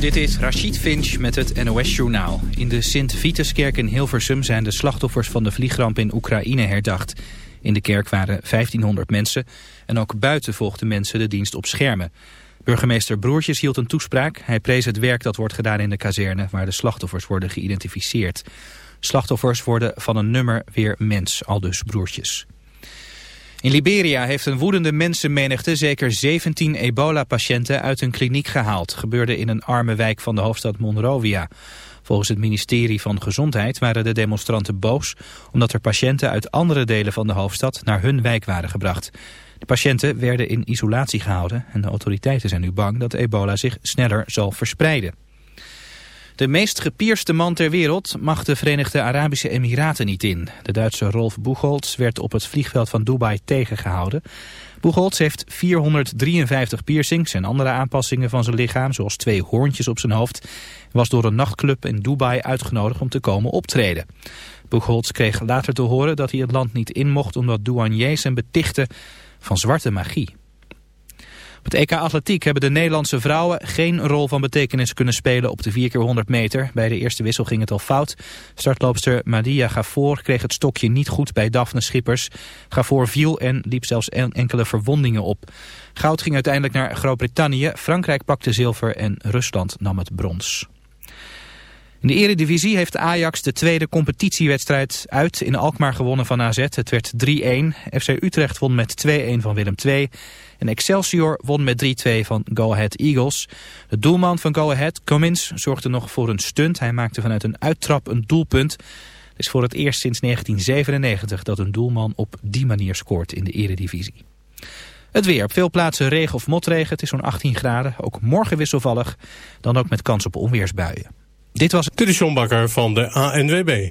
Dit is Rachid Finch met het NOS-journaal. In de Sint-Vituskerk in Hilversum zijn de slachtoffers van de vliegramp in Oekraïne herdacht. In de kerk waren 1500 mensen en ook buiten volgden mensen de dienst op schermen. Burgemeester Broertjes hield een toespraak. Hij prees het werk dat wordt gedaan in de kazerne waar de slachtoffers worden geïdentificeerd. Slachtoffers worden van een nummer weer mens, aldus Broertjes. In Liberia heeft een woedende mensenmenigte zeker 17 ebola-patiënten uit een kliniek gehaald. Gebeurde in een arme wijk van de hoofdstad Monrovia. Volgens het ministerie van Gezondheid waren de demonstranten boos... omdat er patiënten uit andere delen van de hoofdstad naar hun wijk waren gebracht. De patiënten werden in isolatie gehouden en de autoriteiten zijn nu bang dat ebola zich sneller zal verspreiden. De meest gepierste man ter wereld mag de Verenigde Arabische Emiraten niet in. De Duitse Rolf Buchholz werd op het vliegveld van Dubai tegengehouden. Buchholz heeft 453 piercings en andere aanpassingen van zijn lichaam, zoals twee hoorntjes op zijn hoofd. was door een nachtclub in Dubai uitgenodigd om te komen optreden. Buchholz kreeg later te horen dat hij het land niet in mocht omdat douaniers hem betichten van zwarte magie. Het EK Atletiek hebben de Nederlandse vrouwen geen rol van betekenis kunnen spelen op de 4x100 meter. Bij de eerste wissel ging het al fout. Startloopster Madia Gafoor kreeg het stokje niet goed bij Daphne Schippers. Gafoor viel en liep zelfs enkele verwondingen op. Goud ging uiteindelijk naar Groot-Brittannië, Frankrijk pakte zilver en Rusland nam het brons. In de eredivisie heeft Ajax de tweede competitiewedstrijd uit in Alkmaar gewonnen van AZ. Het werd 3-1. FC Utrecht won met 2-1 van Willem II. En Excelsior won met 3-2 van Go Ahead Eagles. De doelman van Go Ahead, Cummins, zorgde nog voor een stunt. Hij maakte vanuit een uittrap een doelpunt. Het is voor het eerst sinds 1997 dat een doelman op die manier scoort in de eredivisie. Het weer. Op veel plaatsen regen of motregen. Het is zo'n 18 graden. Ook morgen wisselvallig. Dan ook met kans op onweersbuien. Dit was... Is John van de ANWB.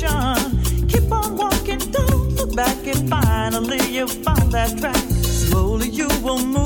direction. Keep on walking, don't look back, and finally you find that track. Slowly you will move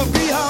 will be home.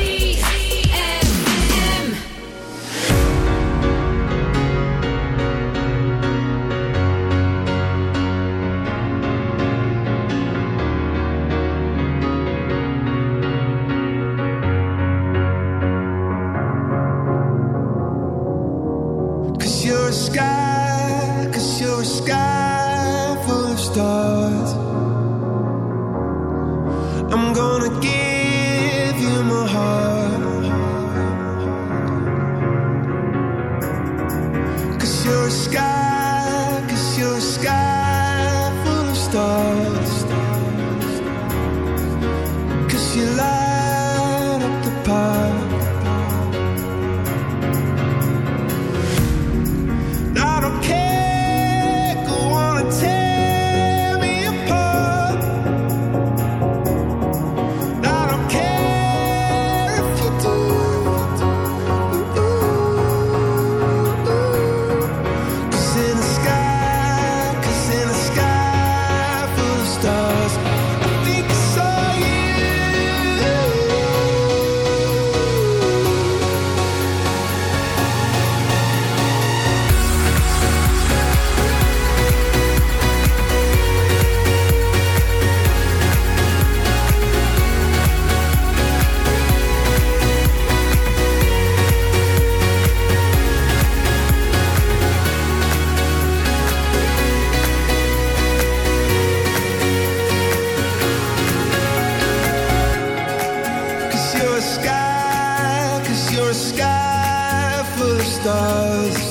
your sky full of stars.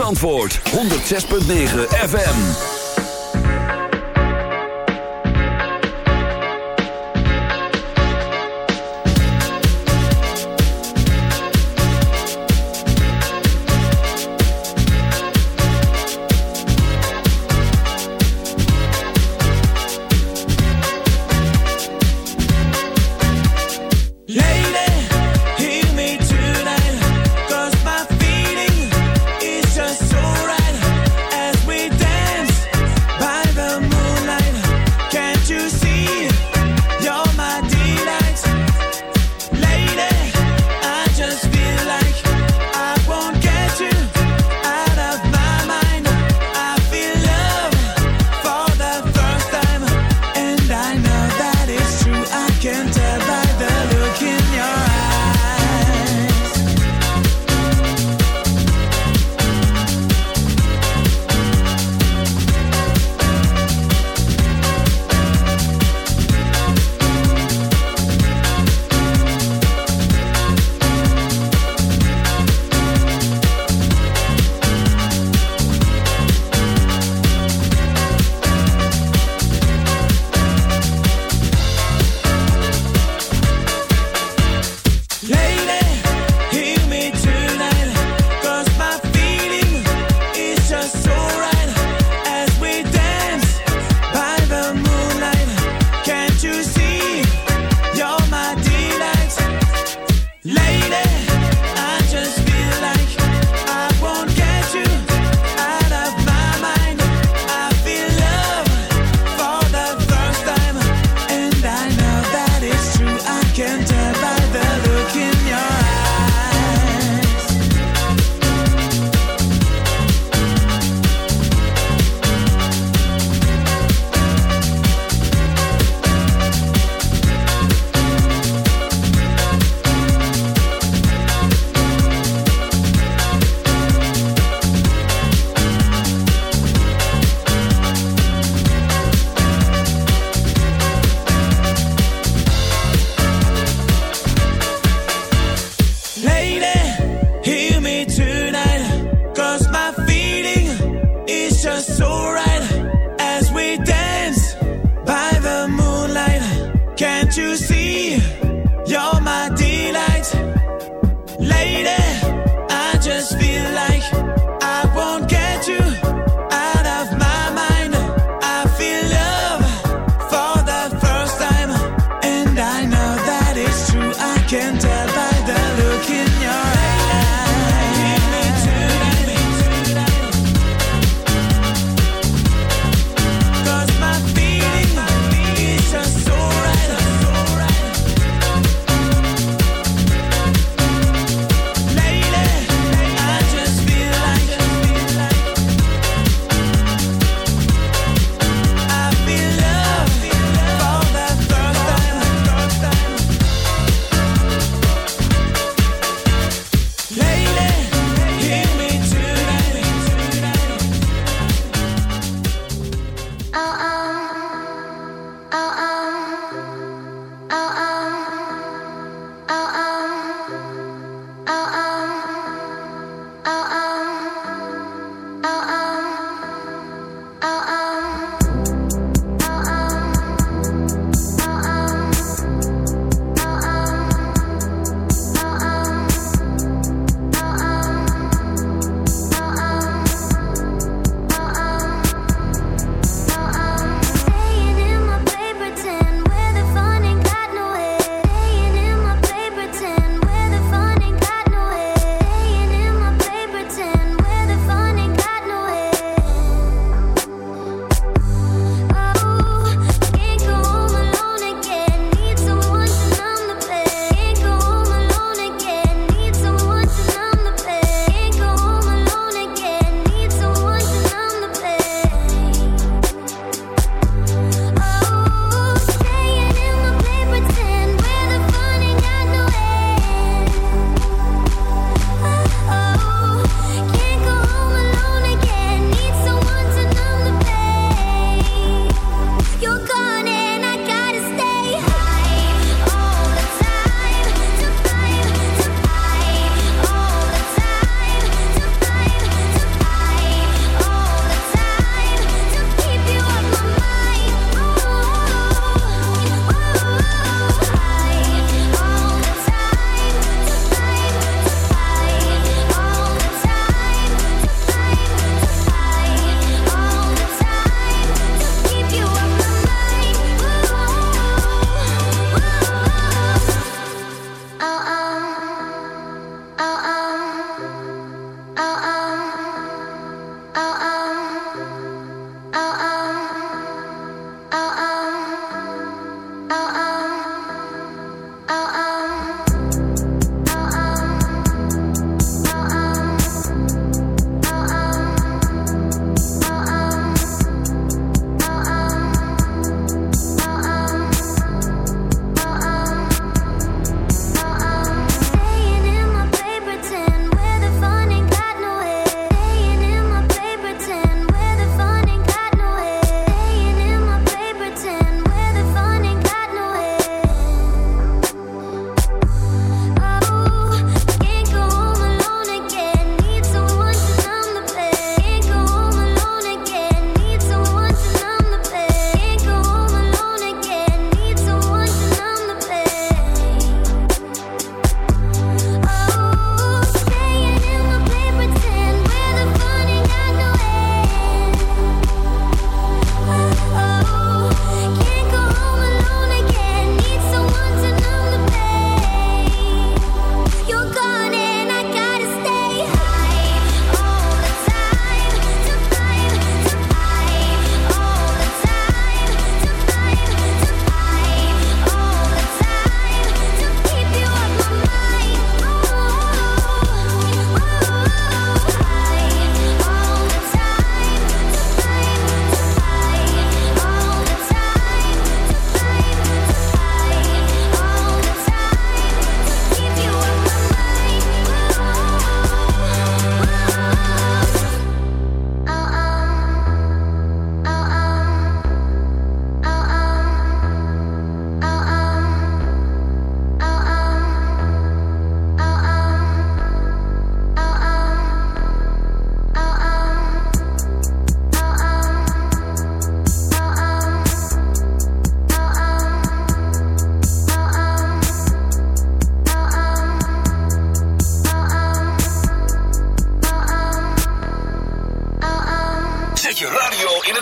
Antwoord 106.9 FM.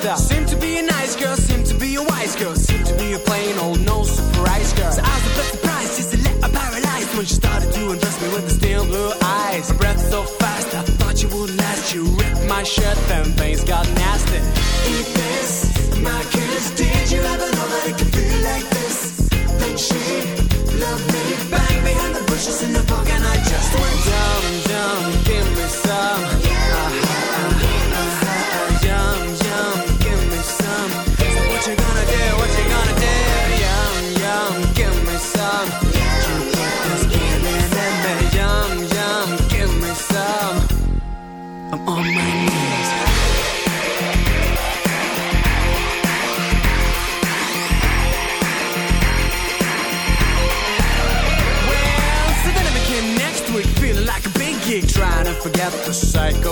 stop.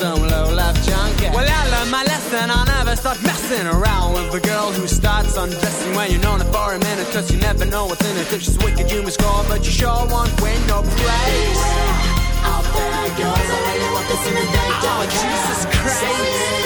some low-life junkie. Well, I learned my lesson. I'll never start messing around with a girl who starts undressing when you're known her for a minute. Cause you never know what's in it. If she's wicked, you must score, but you sure won't win no praise. Beware, out there goes a lady in the day. Oh, Jesus Christ.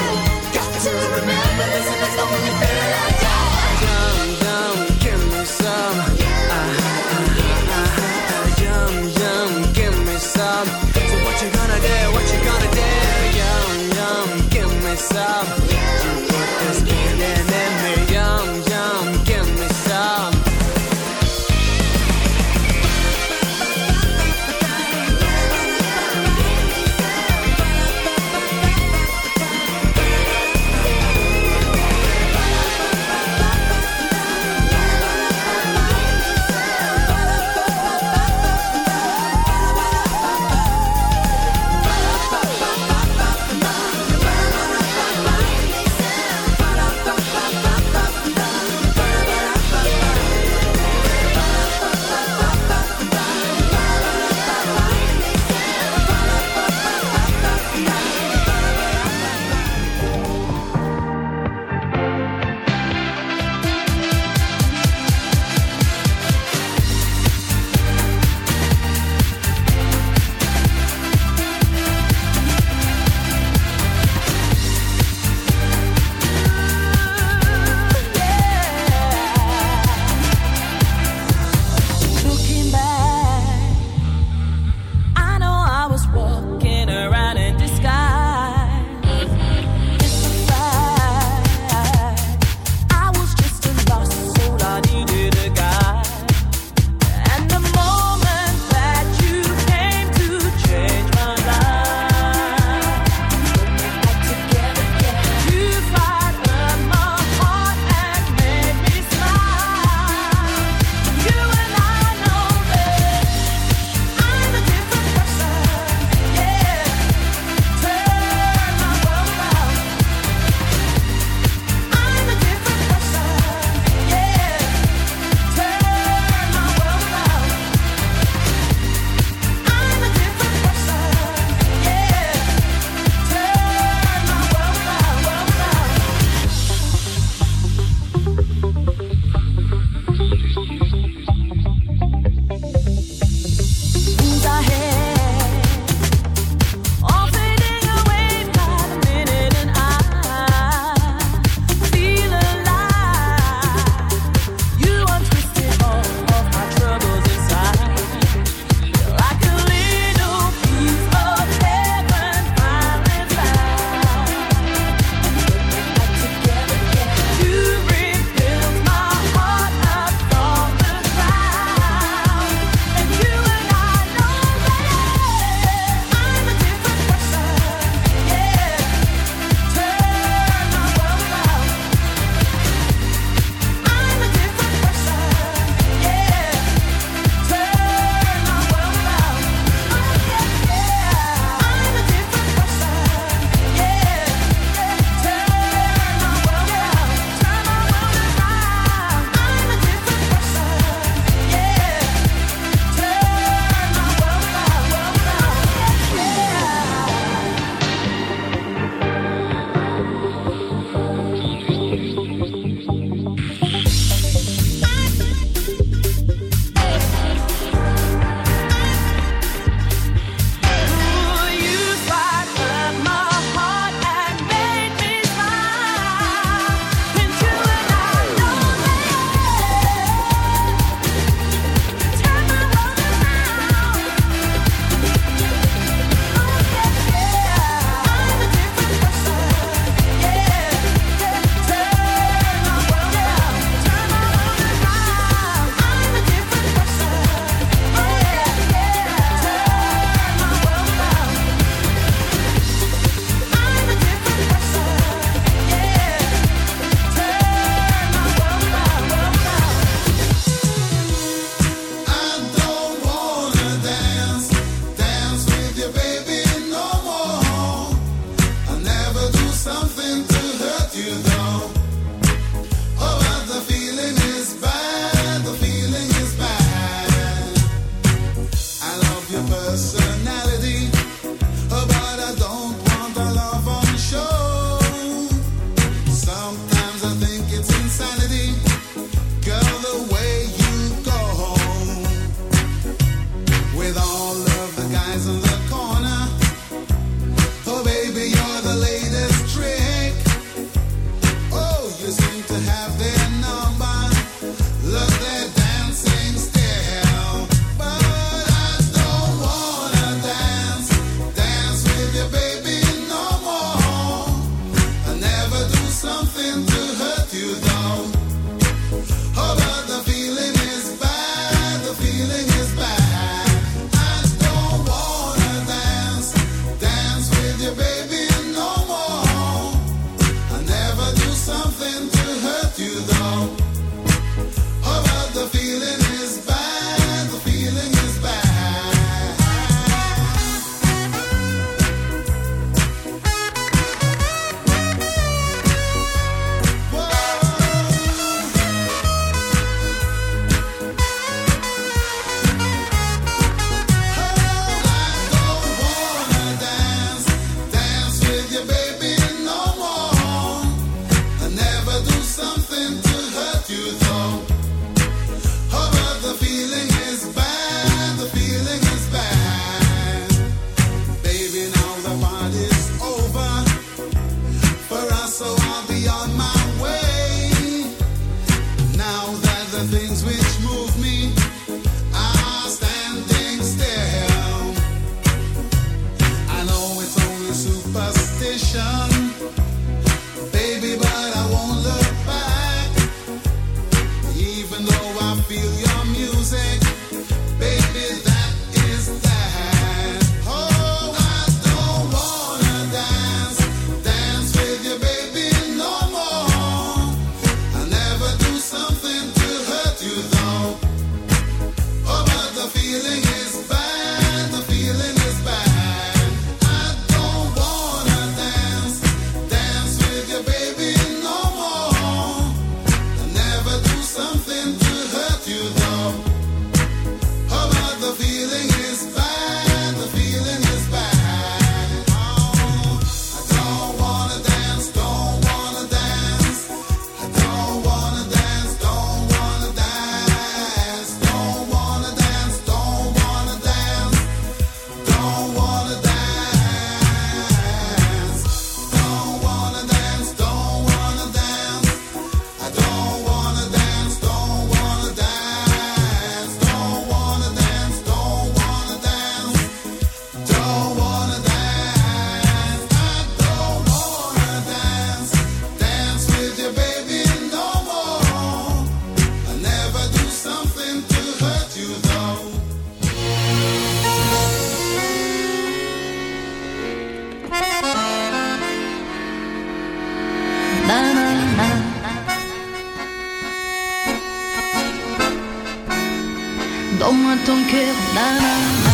dans ton cœur. Nanana.